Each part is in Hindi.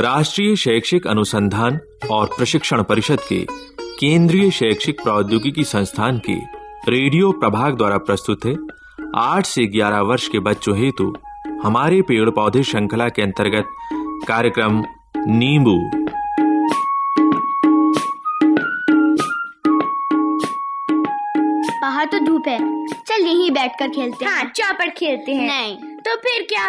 राष्ट्रीय शैक्षिक अनुसंधान और प्रशिक्षण परिषद के केंद्रीय शैक्षिक प्रौद्योगिकी संस्थान के रेडियो प्रभाग द्वारा प्रस्तुत है। आठ से ग्यारह वर्ष के बच्चों हेतु हमारे पेड़ पौधे श्रृंखला के अंतर्गत कार्यक्रम नींबू। बाहर तो धूप है। चल यहीं बैठकर खेलते हैं। हाँ चौपड़ खेलते हैं। नहीं। तो फिर क्या?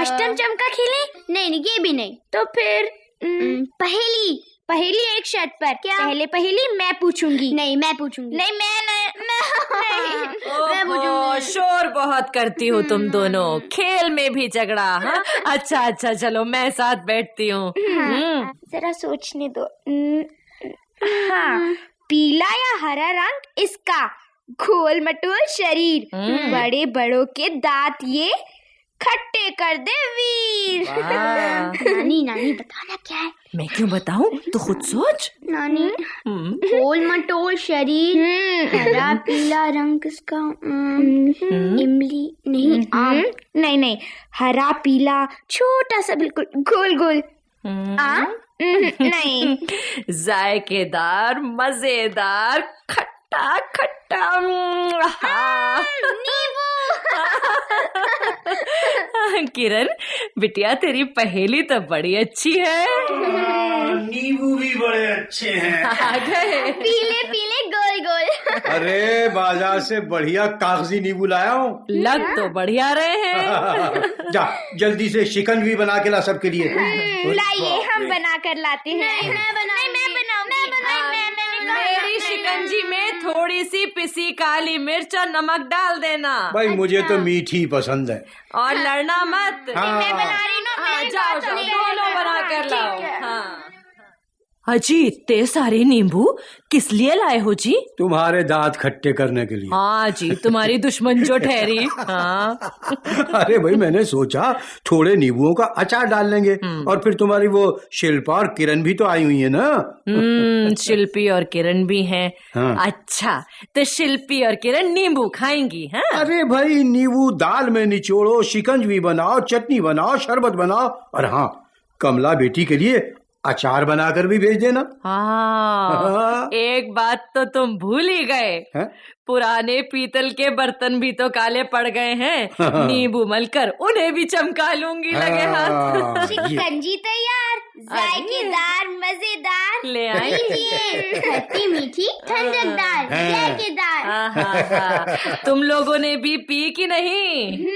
अष्टम चमका खेले? नहीं नहीं ये भी नहीं। तो फिर हम्म, हम्म, पहेली। पहली एक शर्त पर। क्या? पहले पहली मैं पूछूँगी। नहीं मैं पूछूँगी। नहीं मैं नहीं मैं मैं ओहो, पूछूँगी। शोर बहुत करती हो तुम दोनों। खेल में भी झगड़ा हाँ? अच्छा अच्छा चलो मैं साथ बैठती हूँ। हम्म, जरा सोचने दो। हम्म, हाँ। पीला या हरा रंग? इसका। गोल मटोल शरीर। हम्म। बड़े बड़ों के दांत ये खट्टे कर दे वीर। नानी नानी बताना क्या है? मैं क्यों बताऊँ? तो खुद सोच। नानी हम्म, गोल मटोल शरीर। हम्म, हरा पीला रंग किसका हम्म, इमली नहीं आम। हम्म, नहीं नहीं हरा पीला छोटा सा बिल्कुल गोल गोल। हम्म, आम? हम्म, नहीं। जायकेदार मज़ेदार खट्टा खट्टा हम्म, हाँ। किरण बिटिया तेरी पहेली तो बड़ी अच्छी है नींबू भी बड़े अच्छे हैं आ गए पीले पीले गोल गोल अरे बाज़ार से बढ़िया कागज़ी नींबू लाया हूँ लग तो बढ़िया रहे हैं जा जल्दी से शिकन भी बना के ला सबके लिए लाइए हम बना कर लाते हैं मैं बनाऊँगी मैं बनाऊँगी मैं मैं मेरी शिकंजी में थोड़ी सी पिसी काली मिर्च और नमक डाल देना। भाई अच्छा। मुझे तो मीठी पसंद है। और लड़ना मत। हाँ। मैं बना रही ना हाँ, जाओ जाओ दोनों बना कर लाओ। है। अजी इतने सारे नींबू किस लिए लाए हो जी? तुम्हारे दांत खट्टे करने के लिए। हाँ जी तुम्हारी दुश्मन जो ठहरी। हाँ। अरे भाई मैंने सोचा थोड़े नींबुओं का अचार डाल लेंगे और फिर तुम्हारी वो शिल्पा और किरण भी तो आई हुई है ना? हम्म शिल्पी और किरण भी हैं। हाँ। अच्छा तो शिल्पी और किरण नींबू खाएँगी हाँ? अरे भाई नींबू दाल में निचोड़ो शिकंज भी बनाओ चटनी बनाओ शरबत बनाओ। और हाँ कमला बेटी के लिए अचार बनाकर भी भेज देना। हाँ हाँ। एक बात तो तुम भूल ही गए। हैं? पुराने पीतल के बर्तन भी तो काले पड़ गए हैं। नींबू मलकर उन्हें भी चमका लूँगी लगे हाथ। हाँ, शिकंजी तैयार जायकेदार मज़ेदार ले आई। खट्टी मीठी ठंडकदार हाँ। जायकेदार। तुम लोगों ने भी पी की नहीं?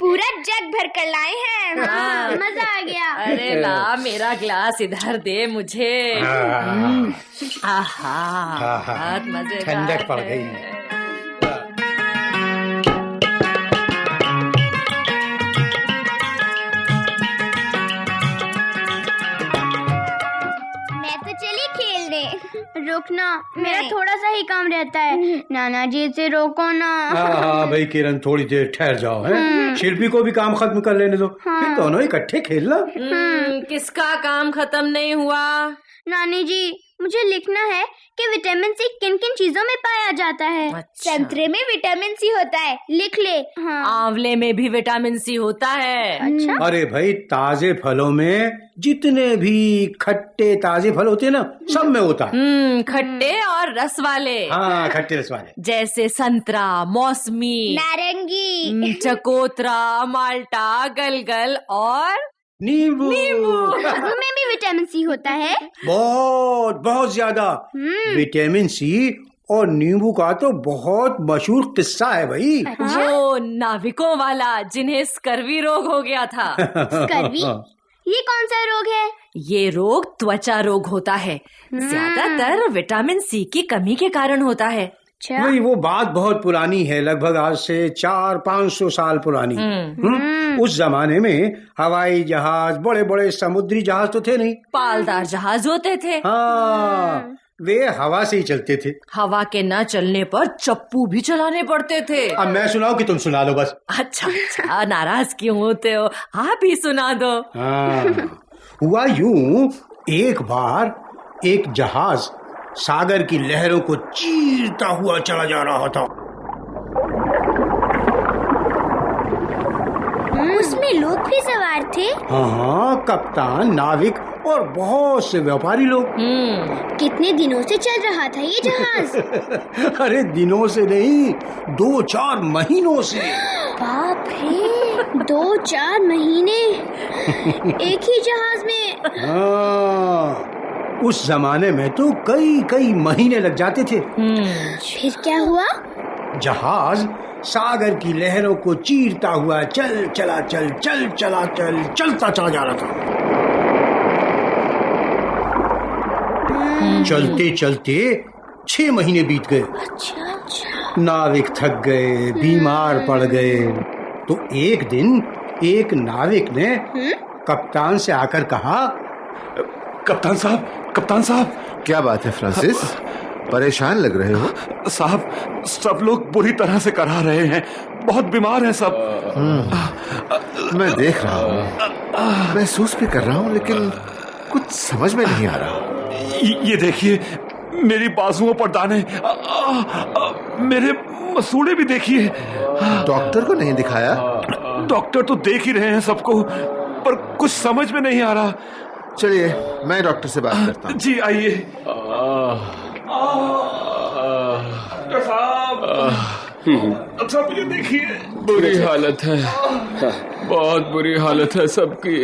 पूरा जग भर कर लाए हैं हाँ। मज़ा आ गया अरे ला मेरा ग्लास इधर दे मुझे आहा हाँ, हाँ। बहुत मज़ेदार ठंडक पड़ है। गई। मैं रुकना। मेरा थोड़ा सा ही काम रहता है। नाना जी इसे रोको ना। हाँ हाँ भाई किरण थोड़ी देर ठहर जाओ है? शिल्पी को भी काम खत्म कर लेने दो। फिर दोनों इकट्ठे खेलना। लो किसका काम खत्म नहीं हुआ? नानी जी मुझे लिखना है कि विटामिन सी किन किन चीज़ों में पाया जाता है। अच्छा। संतरे में विटामिन सी होता है लिख ले। हाँ। आंवले में भी विटामिन सी होता है। अच्छा। अरे भाई ताजे फलों में जितने भी खट्टे ताजे फल होते हैं ना सब में होता है। हम्म। खट्टे और रस वाले। हाँ खट्टे रस वाले। जैसे संतरा मौसमी नारंगी। हम्म, चकोतरा माल्टा गलगल और नींबू। नींबू। में भी विटामिन सी होता है। बहुत बहुत ज़्यादा। विटामिन सी और नींबू का तो बहुत मशहूर किस्सा है भाई। वो नाविकों वाला जिन्हें स्कर्वी रोग हो गया था। स्कर्वी? ये कौन सा रोग है? ये रोग त्वचा रोग होता है। ज़्यादातर विटामिन सी की कमी के कारण होता है। अच्छा। वही वो बात बहुत पुरानी है लगभग आज से चार पाँच सौ साल पुरानी। हम्म, उस जमाने में हवाई जहाज़ बड़े बड़े समुद्री जहाज़ तो थे नहीं। पालदार जहाज़ होते थे। हाँ वे हवा से ही चलते थे। हवा के न चलने पर चप्पू भी चलाने पड़ते थे। अब मैं सुनाऊं कि तुम सुना दो बस। अच्छा अच्छा नाराज़ क्यों होते हो? आप ही सुना दो। हाँ। हुआ यूँ एक बार एक जहाज़ सागर की लहरों को चीरता हुआ चला जा रहा था। उसमें लोग भी सवार थे? हाँ हाँ कप्तान नाविक और बहुत से व्यापारी लोग। हम्म कितने दिनों से चल रहा था ये जहाज़? अरे दिनों से नहीं दो चार महीनों से। बाप रे दो चार महीने। एक ही जहाज़ में। हाँ। उस जमाने में तो कई कई महीने लग जाते थे। फिर क्या हुआ? जहाज़ सागर की लहरों को चीरता हुआ चल चला चल चल चला चल चलता चला जा रहा था। चलते चलते छह महीने बीत गए। नाविक थक गए बीमार पड़ गए। तो एक दिन एक नाविक ने कप्तान से आकर कहा कप्तान साहब कप्तान साहब। क्या बात है फ्रांसिस? परेशान लग रहे हो? साहब सब लोग बुरी तरह से करा रहे हैं। बहुत बीमार हैं सब। मैं देख रहा हूँ। महसूस भी कर रहा हूँ लेकिन कुछ समझ में नहीं आ रहा। ये ये देखिए मेरी बाजुओं पर दाने आ, आ, आ, मेरे मसूड़े भी देखिए। डॉक्टर को नहीं दिखाया? डॉक्टर तो देख ही रहे हैं सबको पर कुछ समझ में नहीं आ रहा। चलिए मैं डॉक्टर से बात करता हूँ। जी आइए। डॉक्टर साहब ये देखिए। बुरी हालत है। बहुत बुरी हालत है सबकी।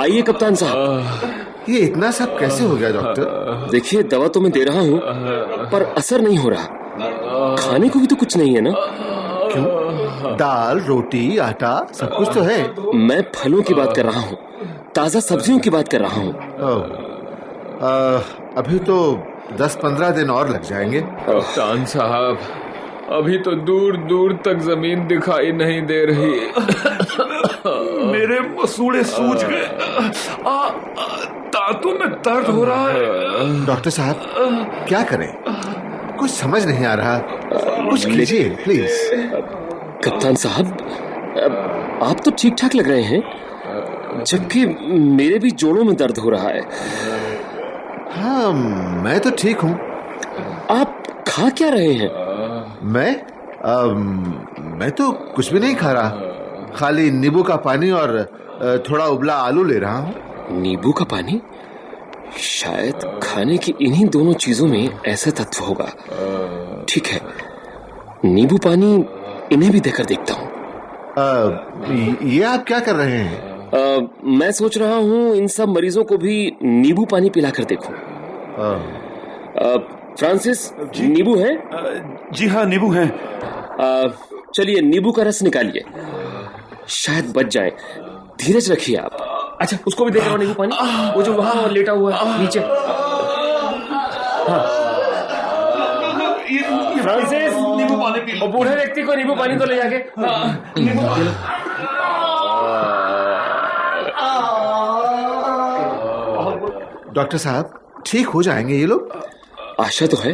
आइए कप्तान साहब। ये इतना सब कैसे हो गया डॉक्टर? देखिए दवा तो मैं दे रहा हूँ पर असर नहीं हो रहा। खाने को भी तो कुछ नहीं है ना? क्यों? दाल रोटी आटा सब कुछ तो है। मैं फलों की बात कर रहा हूँ। ताज़ा सब्जियों की बात कर रहा हूँ। अभी तो दस पंद्रह दिन और लग जाएँगे। कप्तान साहब अभी तो दूर दूर तक ज़मीन दिखाई नहीं दे रही। मेरे मसूड़े सूज गए। दांतों में दर्द हो रहा है। डॉक्टर साहब क्या करें? कुछ समझ नहीं आ रहा। कुछ कीजिए प्लीज़। कप्तान साहब आप तो ठीक ठाक लग रहे हैं। जबकि मेरे भी जोड़ों में दर्द हो रहा है। हाँ मैं तो ठीक हूँ। आप खा क्या रहे हैं? मैं? अम, मैं तो कुछ भी नहीं खा रहा। खाली नींबू का पानी और थोड़ा उबला आलू ले रहा हूँ। नींबू का पानी? शायद खाने की इन्हीं दोनों चीज़ों में ऐसा तत्व होगा। ठीक है नींबू पानी इन्हें भी देकर देखता हूँ। ये आप क्या कर रहे हैं? अ, मैं सोच रहा हूँ इन सब मरीजों को भी नींबू पानी पिलाकर देखूँ। फ्रांसिस नींबू है? जी हाँ नींबू है। चलिए नींबू का रस निकालिए। शायद बच जाए। धीरज रखिए आप। अच्छा उसको भी दे रहा हूँ नींबू पानी। वो जो वहाँ लेटा हुआ है नीचे। हाँ। फ्रांसिस नींबू पानी पी वो बूढ़े व्यक्ति को नींबू पानी तो ले जाके। डॉक्टर साहब ठीक हो जाएँगे ये लोग? आशा तो है।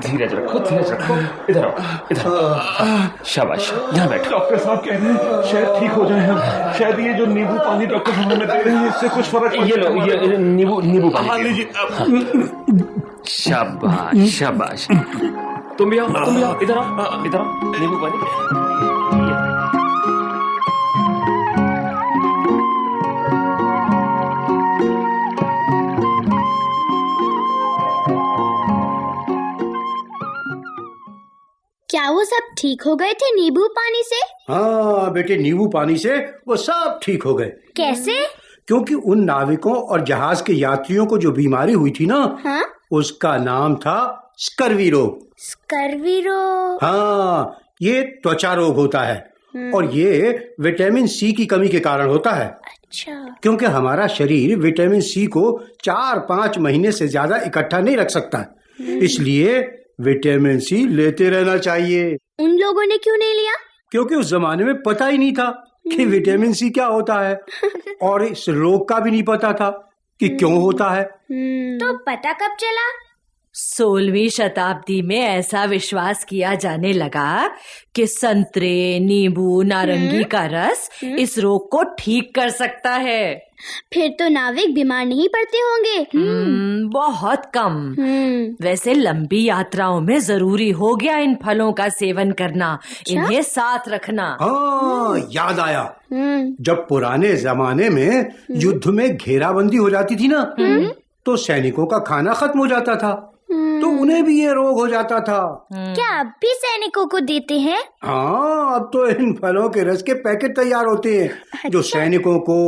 धीरज रखो धीरज रखो। इधर आओ इधर आओ। शाबाश यहाँ बैठो। डॉक्टर साहब कह रहे हैं शायद ठीक हो जाए हम। शायद ये जो नींबू पानी डॉक्टर साहब हमें दे रहे हैं इससे कुछ फ़र्क ये लो ये नींबू नींबू हाँ पानी पियो। लीजिए शाबाश शाबाश। तुम भी आओ तुम भी आओ। इधर आओ इधर आओ नींबू पानी। क्या वो सब ठीक हो गए थे नींबू पानी से? हाँ बेटे नींबू पानी से वो सब ठीक हो गए। कैसे? क्योंकि उन नाविकों और जहाज़ के यात्रियों को जो बीमारी हुई थी ना हाँ? उसका नाम था स्कर्वी रोग स्कर्वी रोग हाँ ये त्वचा रोग होता है। और ये विटामिन सी की कमी के कारण होता है। अच्छा। क्योंकि हमारा शरीर विटामिन सी को चार पाँच महीने से ज़्यादा इकट्ठा नहीं रख सकता। इसलिए विटामिन सी लेते रहना चाहिए। उन लोगों ने क्यों नहीं लिया? क्योंकि उस जमाने में पता ही नहीं था कि विटामिन सी क्या होता है। और इस रोग का भी नहीं पता था कि क्यों होता है। तो पता कब चला? सोलहवीं शताब्दी में ऐसा विश्वास किया जाने लगा कि संतरे नींबू नारंगी का रस इस रोग को ठीक कर सकता है। फिर तो नाविक बीमार नहीं पड़ते होंगे। हम्म, बहुत कम। हम्म। वैसे लंबी यात्राओं में ज़रूरी हो गया इन फलों का सेवन करना। इन्हें साथ रखना। हाँ याद आया। हम्म। जब पुराने जमाने में युद्ध में घेराबंदी हो जाती थी ना तो सैनिकों का खाना खत्म हो जाता था। तो उन्हें भी ये रोग हो जाता था। क्या अब भी सैनिकों को देते हैं? हाँ अब तो इन फलों के रस के पैकेट तैयार होते हैं अच्छा। जो सैनिकों को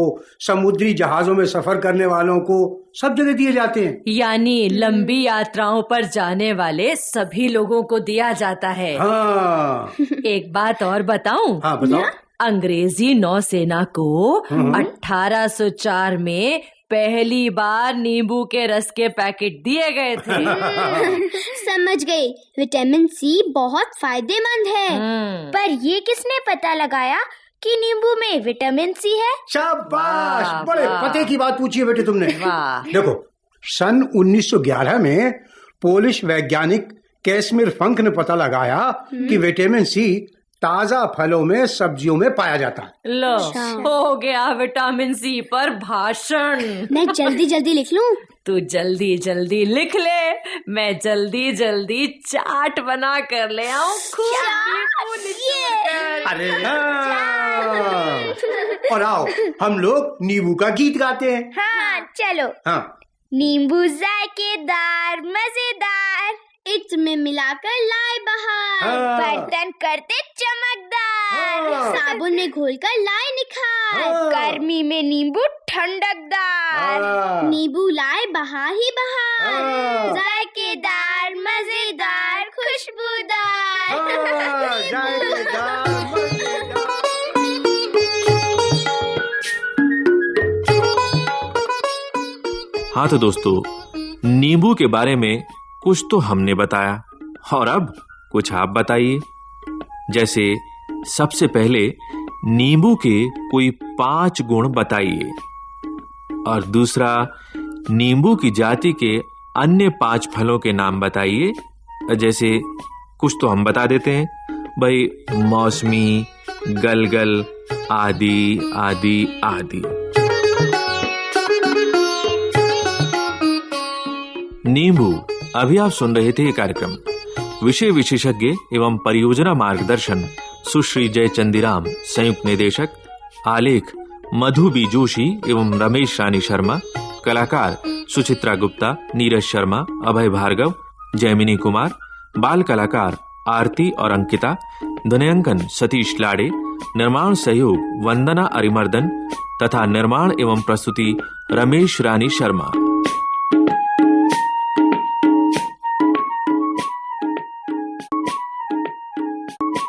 समुद्री जहाजों में सफ़र करने वालों को सब जगह दिए जाते हैं। यानी लंबी यात्राओं पर जाने वाले सभी लोगों को दिया जाता है। हाँ। एक बात और बताऊँ? हाँ बताओ। अंग्रेज़ी नौसेना को 1804 में पहली बार नींबू के रस के पैकेट दिए गए थे। समझ गई। विटामिन सी बहुत फ़ायदेमंद है। हम्म, पर ये किसने पता लगाया कि नींबू में विटामिन सी है? शाबाश! बड़े पते की बात पूछी है बेटे तुमने। देखो सन 1911 में पोलिश वैज्ञानिक कैसमिर फंक ने पता लगाया कि विटामिन सी ताज़ा फलों में सब्जियों में पाया जाता है। लो हो गया विटामिन सी पर भाषण। मैं जल्दी जल्दी लिख लूँ? तू जल्दी जल्दी लिख ले। मैं जल्दी जल्दी चाट बना कर ले आऊँ। अरे हाँ। और आओ हम लोग नींबू का गीत गाते हैं। हाँ चलो। हाँ। नींबू जायकेदार मज़ेदार। इत्र में मिलाकर लाए बहार हाँ। बर्तन करते चमकदार हाँ। साबुन में घोलकर लाए निखार हाँ। गर्मी में नींबू ठंडकदार हाँ। नींबू लाए बहार ही बहार हाँ। जायकेदार मज़ेदार खुशबूदार हाँ, हाँ तो दोस्तों नींबू के बारे में कुछ तो हमने बताया। और अब कुछ आप बताइए। जैसे, सबसे पहले नींबू के कोई पाँच गुण बताइए। और दूसरा, नींबू की जाति के अन्य पाँच फलों के नाम बताइए। जैसे, कुछ तो हम बता देते हैं। भाई, मौसमी, गलगल, आदि आदि आदि। नींबू अभी आप सुन रहे थे ये कार्यक्रम। विषय विशेषज्ञ एवं परियोजना मार्गदर्शन सुश्री जय चंदीराम संयुक्त निदेशक आलेख, मधु बी जोशी एवं रमेश रानी शर्मा, कलाकार सुचित्रा गुप्ता, नीरज शर्मा, अभय भार्गव, जैमिनी कुमार, बाल कलाकार आरती और अंकिता, ध्वनियांकन सतीश लाड़े, निर्माण सहयोग वंदना अरिमर्दन तथा निर्माण एवं प्रस्तुति रमेश रानी शर्मा।